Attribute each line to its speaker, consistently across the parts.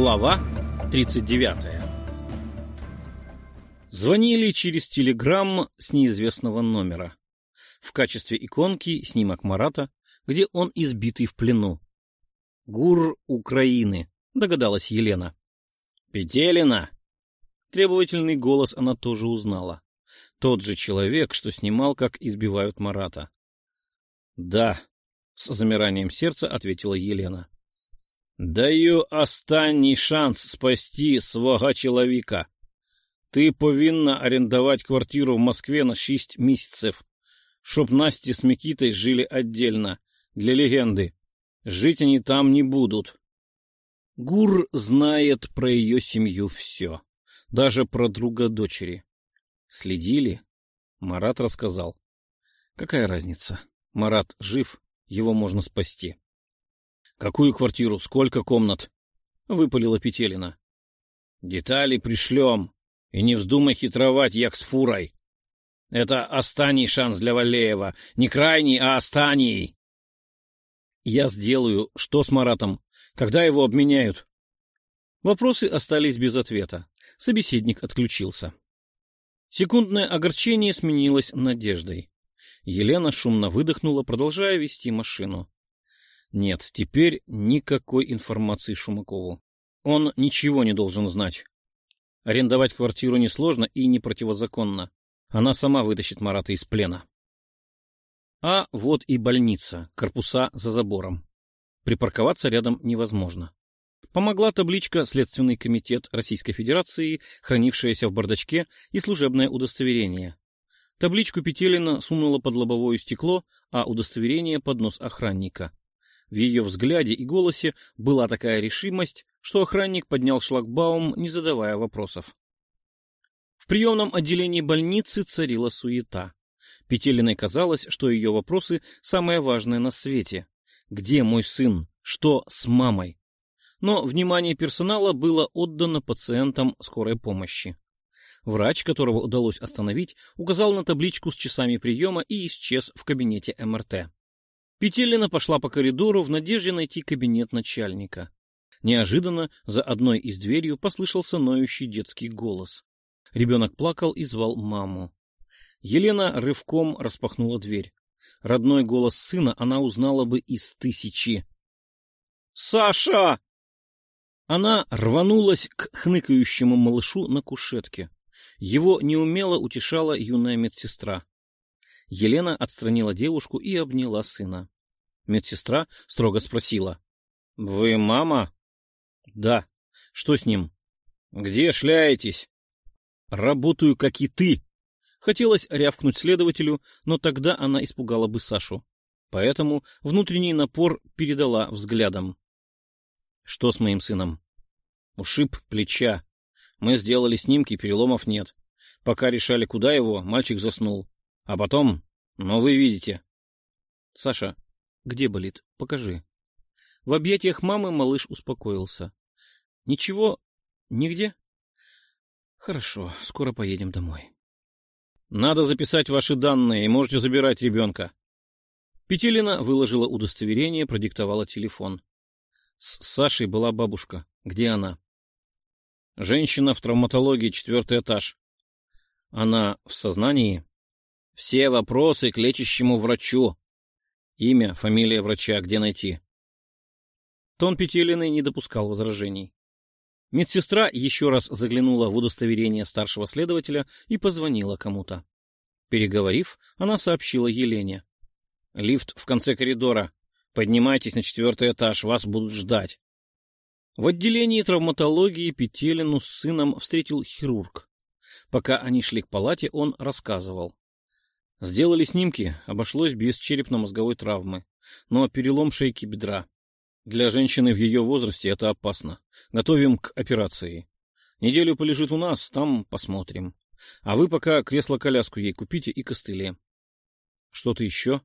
Speaker 1: Глава 39 Звонили через телеграмм с неизвестного номера. В качестве иконки снимок Марата, где он избитый в плену. ГУР Украины, догадалась Елена. Петелина! Требовательный голос она тоже узнала. Тот же человек, что снимал, как избивают Марата. Да, с замиранием сердца ответила Елена. Даю останній шанс спасти свого чоловіка. Ти повинна орендовать квартиру в Москве на шесть месяцев, чтоб Насте с Микитой жили отдельно, для легенды. Жить они там не будут. Гур знает про ее семью все, даже про друга дочери. Следили? Марат рассказал. Какая разница? Марат жив, его можно спасти. Какую квартиру? Сколько комнат? Выпалила Петелина. Детали пришлем. И не вздумай хитровать, як с фурой. Это останний шанс для Валеева. Не крайний, а останний. Я сделаю. Что с Маратом? Когда его обменяют? Вопросы остались без ответа. Собеседник отключился. Секундное огорчение сменилось надеждой. Елена шумно выдохнула, продолжая вести машину. Нет, теперь никакой информации Шумакову. Он ничего не должен знать. Арендовать квартиру несложно и не противозаконно. Она сама вытащит Марата из плена. А вот и больница, корпуса за забором. Припарковаться рядом невозможно. Помогла табличка «Следственный комитет Российской Федерации», хранившаяся в бардачке, и служебное удостоверение. Табличку Петелина сунула под лобовое стекло, а удостоверение под нос охранника. В ее взгляде и голосе была такая решимость, что охранник поднял шлагбаум, не задавая вопросов. В приемном отделении больницы царила суета. Петелиной казалось, что ее вопросы самое важное на свете. Где мой сын? Что с мамой? Но внимание персонала было отдано пациентам скорой помощи. Врач, которого удалось остановить, указал на табличку с часами приема и исчез в кабинете МРТ. Петелина пошла по коридору в надежде найти кабинет начальника. Неожиданно за одной из дверью послышался ноющий детский голос. Ребенок плакал и звал маму. Елена рывком распахнула дверь. Родной голос сына она узнала бы из тысячи. «Саша!» Она рванулась к хныкающему малышу на кушетке. Его неумело утешала юная медсестра. Елена отстранила девушку и обняла сына. Медсестра строго спросила. — Вы мама? — Да. Что с ним? — Где шляетесь? — Работаю, как и ты. Хотелось рявкнуть следователю, но тогда она испугала бы Сашу. Поэтому внутренний напор передала взглядом. — Что с моим сыном? — Ушиб плеча. Мы сделали снимки, переломов нет. Пока решали, куда его, мальчик заснул. А потом... Ну, вы видите. Саша, где болит? Покажи. В объятиях мамы малыш успокоился. Ничего? Нигде? Хорошо, скоро поедем домой. Надо записать ваши данные, и можете забирать ребенка. Петелина выложила удостоверение, продиктовала телефон. С Сашей была бабушка. Где она? Женщина в травматологии, четвертый этаж. Она в сознании? Все вопросы к лечащему врачу. Имя, фамилия врача, где найти? Тон Петелиной не допускал возражений. Медсестра еще раз заглянула в удостоверение старшего следователя и позвонила кому-то. Переговорив, она сообщила Елене. «Лифт в конце коридора. Поднимайтесь на четвертый этаж, вас будут ждать». В отделении травматологии Петелину с сыном встретил хирург. Пока они шли к палате, он рассказывал. Сделали снимки, обошлось без черепно-мозговой травмы, но перелом шейки бедра. Для женщины в ее возрасте это опасно. Готовим к операции. Неделю полежит у нас, там посмотрим. А вы пока кресло-коляску ей купите и костыли. Что-то еще?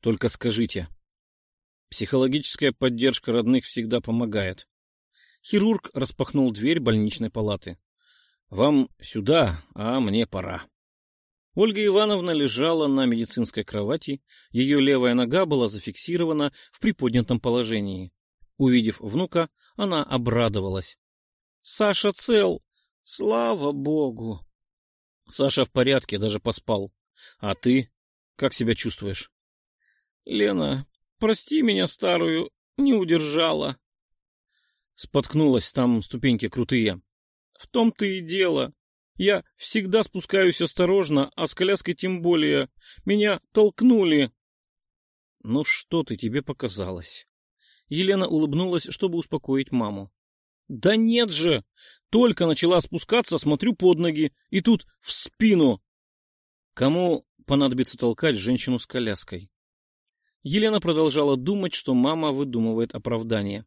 Speaker 1: Только скажите. Психологическая поддержка родных всегда помогает. Хирург распахнул дверь больничной палаты. Вам сюда, а мне пора. Ольга Ивановна лежала на медицинской кровати, ее левая нога была зафиксирована в приподнятом положении. Увидев внука, она обрадовалась. Саша цел. Слава богу. Саша в порядке, даже поспал. А ты? Как себя чувствуешь? Лена, прости меня старую, не удержала. Споткнулась, там ступеньки крутые. В том-то и дело. Я всегда спускаюсь осторожно, а с коляской тем более. Меня толкнули. Ну что ты, тебе показалось. Елена улыбнулась, чтобы успокоить маму. Да нет же! Только начала спускаться, смотрю под ноги, и тут в спину. Кому понадобится толкать женщину с коляской? Елена продолжала думать, что мама выдумывает оправдание.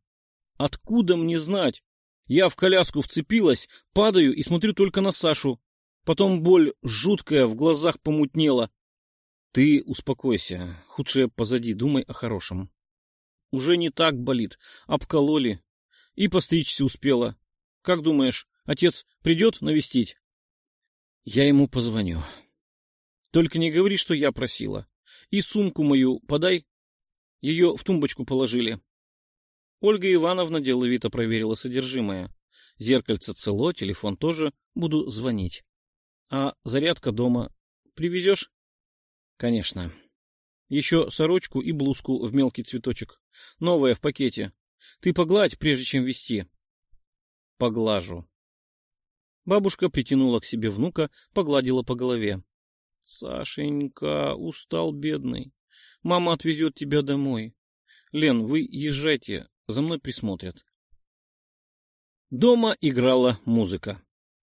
Speaker 1: Откуда мне знать? Я в коляску вцепилась, падаю и смотрю только на Сашу. Потом боль жуткая в глазах помутнела. Ты успокойся, худшее позади, думай о хорошем. Уже не так болит, обкололи. И постричься успела. Как думаешь, отец придет навестить? Я ему позвоню. Только не говори, что я просила. И сумку мою подай. Ее в тумбочку положили. Ольга Ивановна деловито проверила содержимое. Зеркальце цело, телефон тоже. Буду звонить. А зарядка дома привезешь? Конечно. Еще сорочку и блузку в мелкий цветочек. Новая в пакете. Ты погладь, прежде чем вести. Поглажу. Бабушка притянула к себе внука, погладила по голове. Сашенька, устал бедный. Мама отвезет тебя домой. Лен, вы езжайте, за мной присмотрят. Дома играла музыка.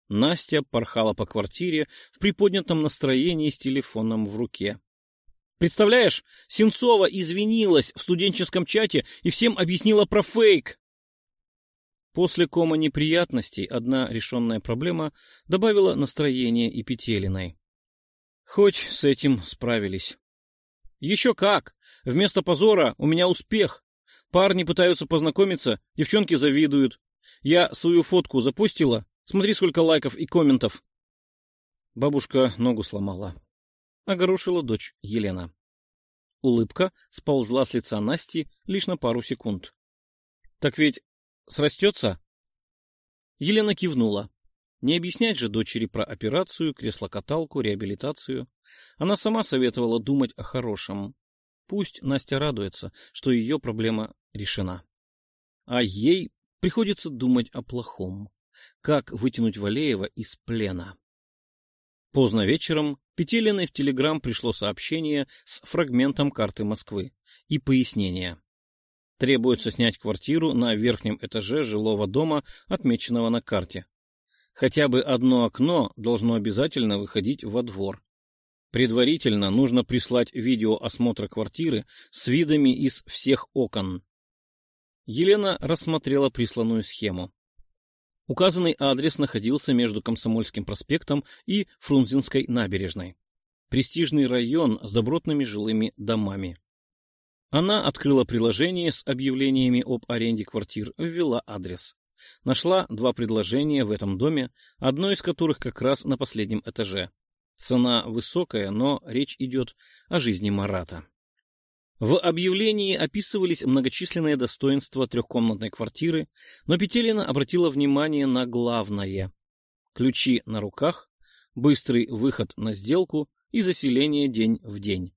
Speaker 1: Настя порхала по квартире в приподнятом настроении с телефоном в руке. Представляешь, Сенцова извинилась в студенческом чате и всем объяснила про фейк. После кома неприятностей одна решенная проблема добавила настроение и Петелиной. Хоть с этим справились. Еще как! Вместо позора у меня успех. Парни пытаются познакомиться, девчонки завидуют. Я свою фотку запустила. Смотри, сколько лайков и комментов. Бабушка ногу сломала. Огорошила дочь Елена. Улыбка сползла с лица Насти лишь на пару секунд. — Так ведь срастется? Елена кивнула. Не объяснять же дочери про операцию, креслокаталку, реабилитацию. Она сама советовала думать о хорошем. Пусть Настя радуется, что ее проблема решена. А ей приходится думать о плохом. Как вытянуть Валеева из плена. Поздно вечером Петелиной в Телеграм пришло сообщение с фрагментом карты Москвы и пояснение. Требуется снять квартиру на верхнем этаже жилого дома, отмеченного на карте. Хотя бы одно окно должно обязательно выходить во двор. Предварительно нужно прислать видео осмотра квартиры с видами из всех окон. Елена рассмотрела присланную схему. Указанный адрес находился между Комсомольским проспектом и Фрунзенской набережной. Престижный район с добротными жилыми домами. Она открыла приложение с объявлениями об аренде квартир, ввела адрес. Нашла два предложения в этом доме, одно из которых как раз на последнем этаже. Цена высокая, но речь идет о жизни Марата. В объявлении описывались многочисленные достоинства трехкомнатной квартиры, но Петелина обратила внимание на главное. Ключи на руках, быстрый выход на сделку и заселение день в день.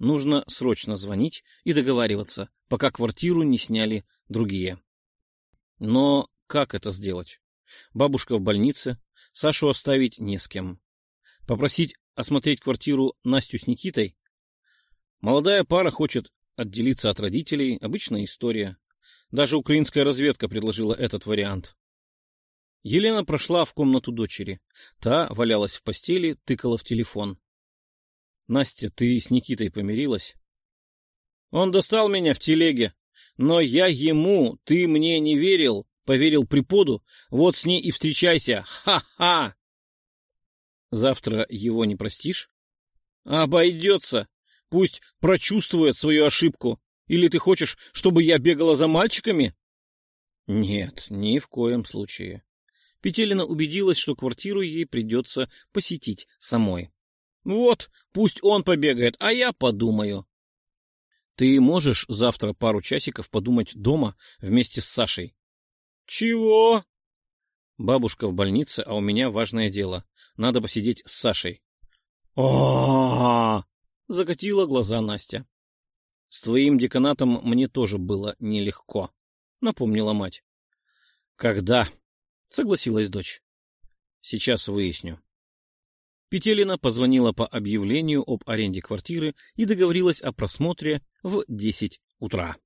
Speaker 1: Нужно срочно звонить и договариваться, пока квартиру не сняли другие. Но как это сделать? Бабушка в больнице, Сашу оставить не с кем. Попросить осмотреть квартиру Настю с Никитой? Молодая пара хочет отделиться от родителей, обычная история. Даже украинская разведка предложила этот вариант. Елена прошла в комнату дочери. Та валялась в постели, тыкала в телефон. — Настя, ты с Никитой помирилась? — Он достал меня в телеге. Но я ему, ты мне не верил, поверил преподу, вот с ней и встречайся. Ха-ха! Завтра его не простишь? Обойдется. Пусть прочувствует свою ошибку. Или ты хочешь, чтобы я бегала за мальчиками? Нет, ни в коем случае. Петелина убедилась, что квартиру ей придется посетить самой. Вот, пусть он побегает, а я подумаю. Ты можешь завтра пару часиков подумать дома вместе с Сашей? Чего? Бабушка в больнице, а у меня важное дело. Надо посидеть с Сашей. о закатила глаза Настя. С твоим деканатом мне тоже было нелегко, напомнила мать. Когда? согласилась дочь. Сейчас выясню. Петелина позвонила по объявлению об аренде квартиры и договорилась о просмотре в десять утра.